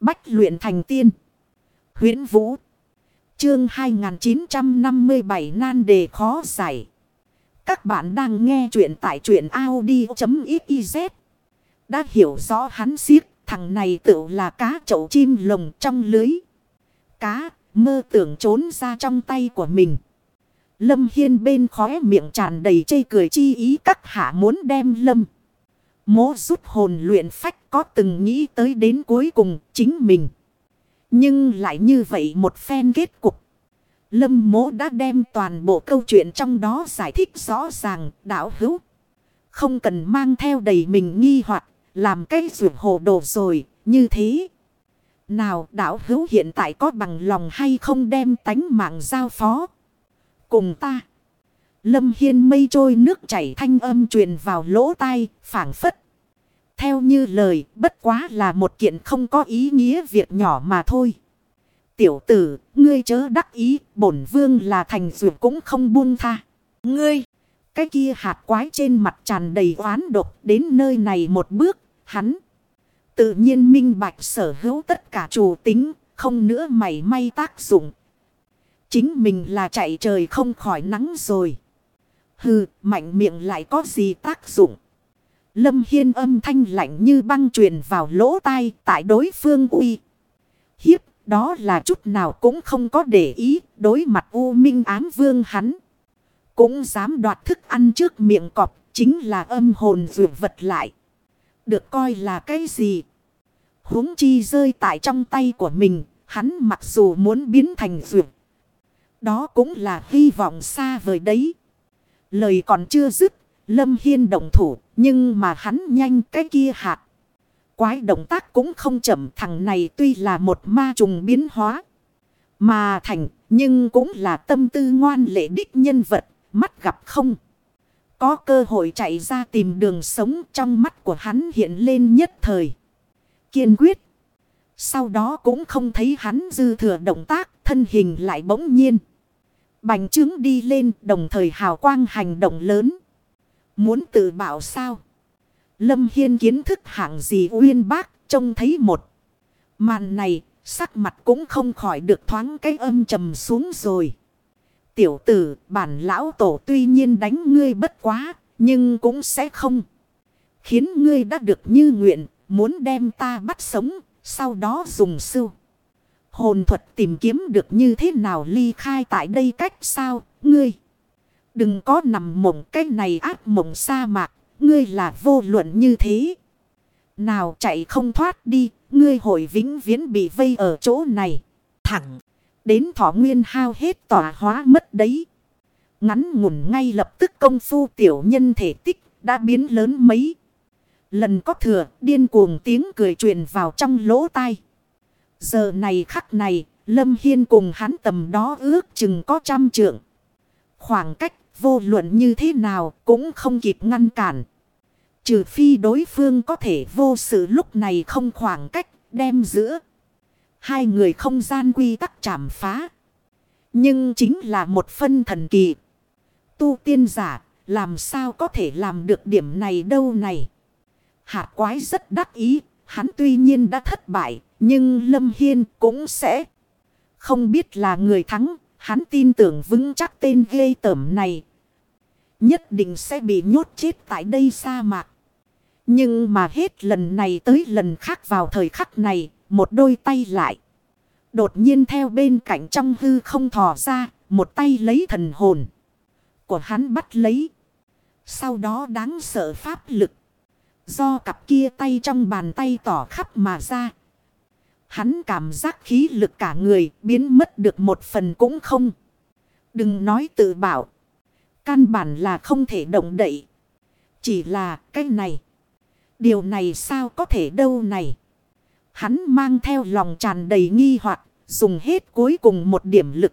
Bách luyện thành tiên. huyễn Vũ. Chương 2957 nan đề khó giải. Các bạn đang nghe truyện tại truyện Audi.xyz. Đã hiểu rõ hắn siết thằng này tự là cá chậu chim lồng trong lưới. Cá, mơ tưởng trốn ra trong tay của mình. Lâm Hiên bên khóe miệng tràn đầy chây cười chi ý các hạ muốn đem Lâm. Mố rút hồn luyện phách có từng nghĩ tới đến cuối cùng chính mình. Nhưng lại như vậy một phen kết cục. Lâm mố đã đem toàn bộ câu chuyện trong đó giải thích rõ ràng đảo hữu. Không cần mang theo đầy mình nghi hoặc làm cái ruột hồ đồ rồi như thế. Nào đảo hữu hiện tại có bằng lòng hay không đem tánh mạng giao phó. Cùng ta. Lâm Hiên mây trôi nước chảy thanh âm truyền vào lỗ tai, phảng phất. Theo như lời, bất quá là một kiện không có ý nghĩa việc nhỏ mà thôi. Tiểu tử, ngươi chớ đắc ý, bổn vương là thành dược cũng không buông tha. Ngươi, cái kia hạt quái trên mặt tràn đầy oán độc đến nơi này một bước, hắn. Tự nhiên minh bạch sở hữu tất cả chủ tính, không nữa mày may tác dụng. Chính mình là chạy trời không khỏi nắng rồi. Hừ, mạnh miệng lại có gì tác dụng. Lâm Hiên âm thanh lạnh như băng truyền vào lỗ tai tại đối phương uy. Hiếp, đó là chút nào cũng không có để ý đối mặt U Minh ám vương hắn. Cũng dám đoạt thức ăn trước miệng cọp, chính là âm hồn vượt vật lại. Được coi là cái gì? huống chi rơi tại trong tay của mình, hắn mặc dù muốn biến thành vượt. Đó cũng là hy vọng xa vời đấy. Lời còn chưa dứt, Lâm Hiên động thủ, nhưng mà hắn nhanh cái kia hạt. Quái động tác cũng không chậm thằng này tuy là một ma trùng biến hóa. Mà thành, nhưng cũng là tâm tư ngoan lệ đích nhân vật, mắt gặp không. Có cơ hội chạy ra tìm đường sống trong mắt của hắn hiện lên nhất thời. Kiên quyết. Sau đó cũng không thấy hắn dư thừa động tác, thân hình lại bỗng nhiên. Bành trướng đi lên đồng thời hào quang hành động lớn. Muốn tự bảo sao? Lâm Hiên kiến thức hạng gì uyên bác trông thấy một. Màn này sắc mặt cũng không khỏi được thoáng cái âm trầm xuống rồi. Tiểu tử bản lão tổ tuy nhiên đánh ngươi bất quá nhưng cũng sẽ không. Khiến ngươi đã được như nguyện muốn đem ta bắt sống sau đó dùng sưu. Hồn thuật tìm kiếm được như thế nào ly khai tại đây cách sao, ngươi. Đừng có nằm mộng cái này ác mộng sa mạc, ngươi là vô luận như thế. Nào chạy không thoát đi, ngươi hội vĩnh viễn bị vây ở chỗ này. Thẳng, đến thọ nguyên hao hết tỏa hóa mất đấy. Ngắn ngủn ngay lập tức công phu tiểu nhân thể tích đã biến lớn mấy. Lần có thừa, điên cuồng tiếng cười truyền vào trong lỗ tai. Giờ này khắc này, Lâm Hiên cùng hắn tầm đó ước chừng có trăm trượng. Khoảng cách vô luận như thế nào cũng không kịp ngăn cản. Trừ phi đối phương có thể vô sự lúc này không khoảng cách đem giữa. Hai người không gian quy tắc chảm phá. Nhưng chính là một phân thần kỳ. Tu tiên giả, làm sao có thể làm được điểm này đâu này. Hạ quái rất đắc ý. Hắn tuy nhiên đã thất bại. Nhưng Lâm Hiên cũng sẽ không biết là người thắng. Hắn tin tưởng vững chắc tên ghê tởm này. Nhất định sẽ bị nhốt chết tại đây sa mạc. Nhưng mà hết lần này tới lần khác vào thời khắc này. Một đôi tay lại. Đột nhiên theo bên cạnh trong hư không thò ra. Một tay lấy thần hồn. Của hắn bắt lấy. Sau đó đáng sợ pháp lực. Do cặp kia tay trong bàn tay tỏ khắp mà ra. Hắn cảm giác khí lực cả người biến mất được một phần cũng không. Đừng nói tự bảo. Căn bản là không thể động đậy. Chỉ là cái này. Điều này sao có thể đâu này. Hắn mang theo lòng tràn đầy nghi hoặc dùng hết cuối cùng một điểm lực.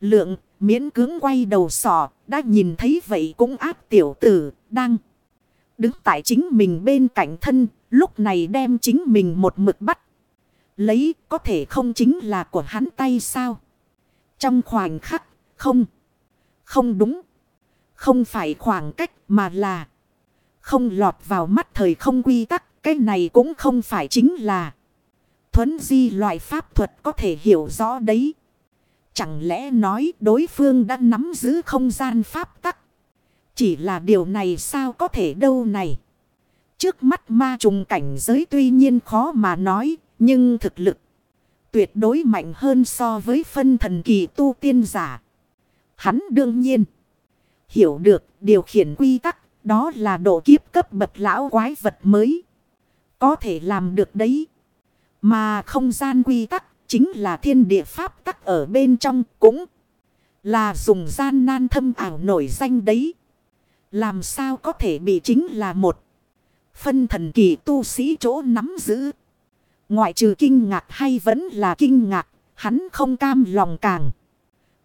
Lượng miễn cưỡng quay đầu sò đã nhìn thấy vậy cũng áp tiểu tử đang. Đứng tại chính mình bên cạnh thân, lúc này đem chính mình một mực bắt. Lấy có thể không chính là của hắn tay sao? Trong khoảnh khắc, không. Không đúng. Không phải khoảng cách mà là. Không lọt vào mắt thời không quy tắc. Cái này cũng không phải chính là. Thuấn di loại pháp thuật có thể hiểu rõ đấy. Chẳng lẽ nói đối phương đã nắm giữ không gian pháp tắc. Chỉ là điều này sao có thể đâu này. Trước mắt ma trùng cảnh giới tuy nhiên khó mà nói. Nhưng thực lực tuyệt đối mạnh hơn so với phân thần kỳ tu tiên giả. Hắn đương nhiên hiểu được điều khiển quy tắc đó là độ kiếp cấp bậc lão quái vật mới. Có thể làm được đấy. Mà không gian quy tắc chính là thiên địa pháp tắc ở bên trong cũng là dùng gian nan thâm ảo nổi danh đấy. Làm sao có thể bị chính là một phân thần kỳ tu sĩ chỗ nắm giữ. Ngoại trừ kinh ngạc hay vẫn là kinh ngạc, hắn không cam lòng càng.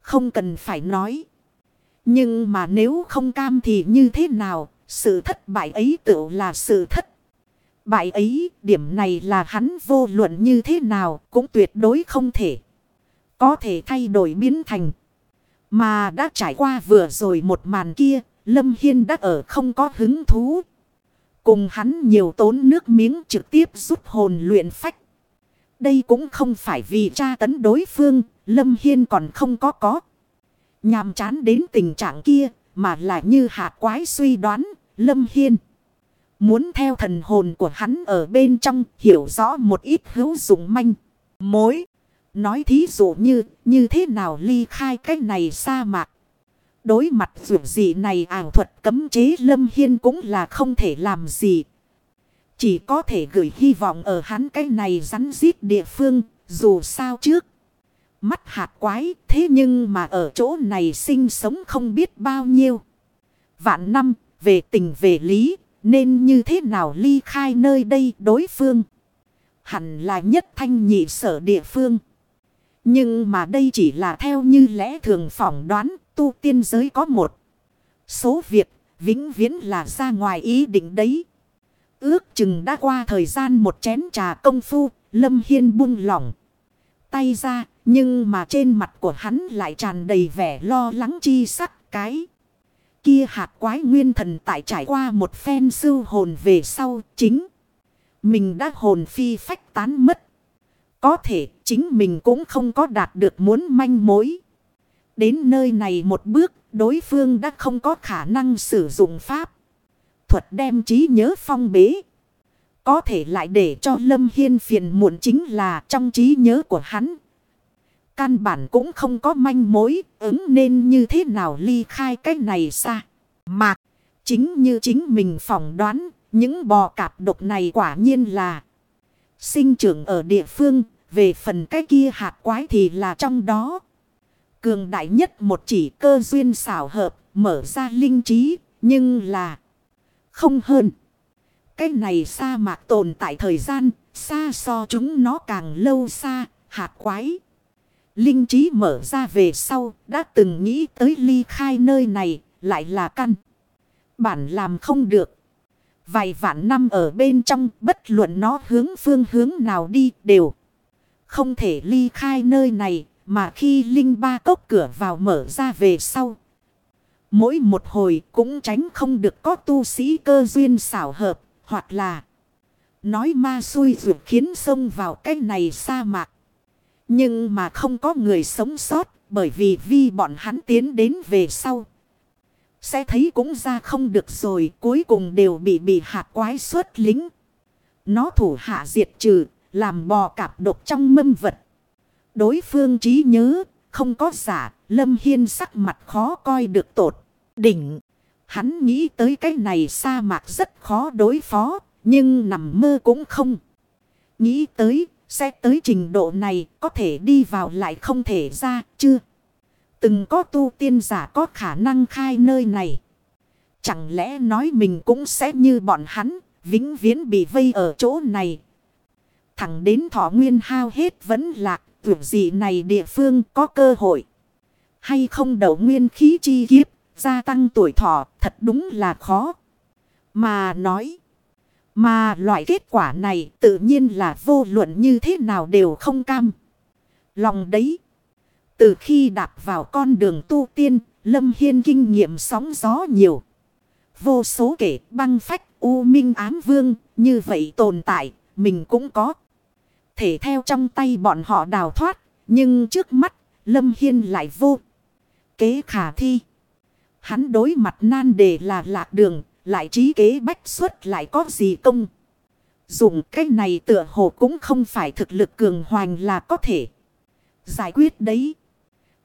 Không cần phải nói. Nhưng mà nếu không cam thì như thế nào, sự thất bại ấy tự là sự thất. Bại ấy, điểm này là hắn vô luận như thế nào cũng tuyệt đối không thể. Có thể thay đổi biến thành. Mà đã trải qua vừa rồi một màn kia, Lâm Hiên đã ở không có hứng thú. Cùng hắn nhiều tốn nước miếng trực tiếp giúp hồn luyện phách. Đây cũng không phải vì tra tấn đối phương, Lâm Hiên còn không có có. Nhàm chán đến tình trạng kia, mà lại như hạt quái suy đoán, Lâm Hiên. Muốn theo thần hồn của hắn ở bên trong hiểu rõ một ít hữu dụng manh. Mối. Nói thí dụ như, như thế nào ly khai cái này sa mạc. Đối mặt dù gì này ảo thuật cấm chế Lâm Hiên cũng là không thể làm gì. Chỉ có thể gửi hy vọng ở hắn cái này rắn giết địa phương, dù sao trước. Mắt hạt quái, thế nhưng mà ở chỗ này sinh sống không biết bao nhiêu. Vạn năm, về tình về lý, nên như thế nào ly khai nơi đây đối phương. Hẳn là nhất thanh nhị sở địa phương. Nhưng mà đây chỉ là theo như lẽ thường phỏng đoán tu tiên giới có một. Số việc vĩnh viễn là ra ngoài ý định đấy. Ước chừng đã qua thời gian một chén trà công phu, Lâm Hiên buông lỏng. Tay ra, nhưng mà trên mặt của hắn lại tràn đầy vẻ lo lắng chi sắc cái. Kia hạt quái nguyên thần tại trải qua một phen sư hồn về sau chính. Mình đã hồn phi phách tán mất. Có thể chính mình cũng không có đạt được muốn manh mối. Đến nơi này một bước, đối phương đã không có khả năng sử dụng pháp. Thuật đem trí nhớ phong bế. Có thể lại để cho Lâm Hiên phiền muộn chính là trong trí nhớ của hắn. Căn bản cũng không có manh mối ứng nên như thế nào ly khai cái này xa. Mạc, chính như chính mình phỏng đoán, những bò cạp độc này quả nhiên là sinh trưởng ở địa phương, về phần cái kia hạt quái thì là trong đó. Cường đại nhất một chỉ cơ duyên xảo hợp, mở ra linh trí, nhưng là không hơn. Cái này sa mạc tồn tại thời gian, xa so chúng nó càng lâu xa, hạt quái. Linh trí mở ra về sau, đã từng nghĩ tới ly khai nơi này, lại là căn. Bản làm không được. Vài vạn năm ở bên trong, bất luận nó hướng phương hướng nào đi, đều không thể ly khai nơi này, mà khi Linh ba cốc cửa vào mở ra về sau. Mỗi một hồi cũng tránh không được có tu sĩ cơ duyên xảo hợp, hoặc là nói ma xui rượt khiến sông vào cái này sa mạc. Nhưng mà không có người sống sót, bởi vì vi bọn hắn tiến đến về sau. Sẽ thấy cũng ra không được rồi, cuối cùng đều bị bị hạt quái xuất lính. Nó thủ hạ diệt trừ, làm bò cạp độc trong mâm vật. Đối phương trí nhớ, không có giả, Lâm Hiên sắc mặt khó coi được tột. Đỉnh, hắn nghĩ tới cái này sa mạc rất khó đối phó, nhưng nằm mơ cũng không. Nghĩ tới, sẽ tới trình độ này, có thể đi vào lại không thể ra, chưa? Từng có tu tiên giả có khả năng khai nơi này. Chẳng lẽ nói mình cũng sẽ như bọn hắn, vĩnh viễn bị vây ở chỗ này. Thẳng đến thọ nguyên hao hết vẫn lạc, tưởng gì này địa phương có cơ hội. Hay không đậu nguyên khí chi kiếp, gia tăng tuổi thọ thật đúng là khó. Mà nói, mà loại kết quả này tự nhiên là vô luận như thế nào đều không cam. Lòng đấy. Từ khi đạp vào con đường tu tiên, Lâm Hiên kinh nghiệm sóng gió nhiều. Vô số kể băng phách u minh ám vương, như vậy tồn tại, mình cũng có. thể theo trong tay bọn họ đào thoát. Nhưng trước mắt, Lâm Hiên lại vô. Kế khả thi. Hắn đối mặt nan đề là lạc đường, lại trí kế bách xuất lại có gì công. Dùng cái này tựa hồ cũng không phải thực lực cường hoành là có thể giải quyết đấy.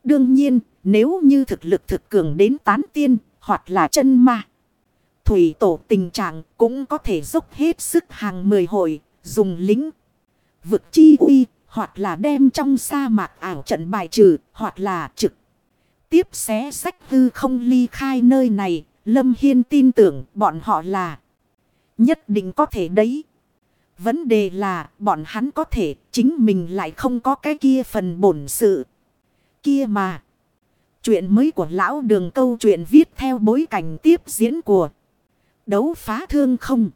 Đương nhiên, nếu như thực lực thực cường đến tán tiên, hoặc là chân ma. Thủy tổ tình trạng cũng có thể dốc hết sức hàng mười hội, dùng lính. Vực chi uy, hoặc là đem trong sa mạc ảo trận bài trừ, hoặc là trực. Tiếp xé sách hư không ly khai nơi này, Lâm Hiên tin tưởng bọn họ là nhất định có thể đấy. Vấn đề là bọn hắn có thể, chính mình lại không có cái kia phần bổn sự. Kia mà. Chuyện mới của lão đường câu chuyện viết theo bối cảnh tiếp diễn của đấu phá thương không.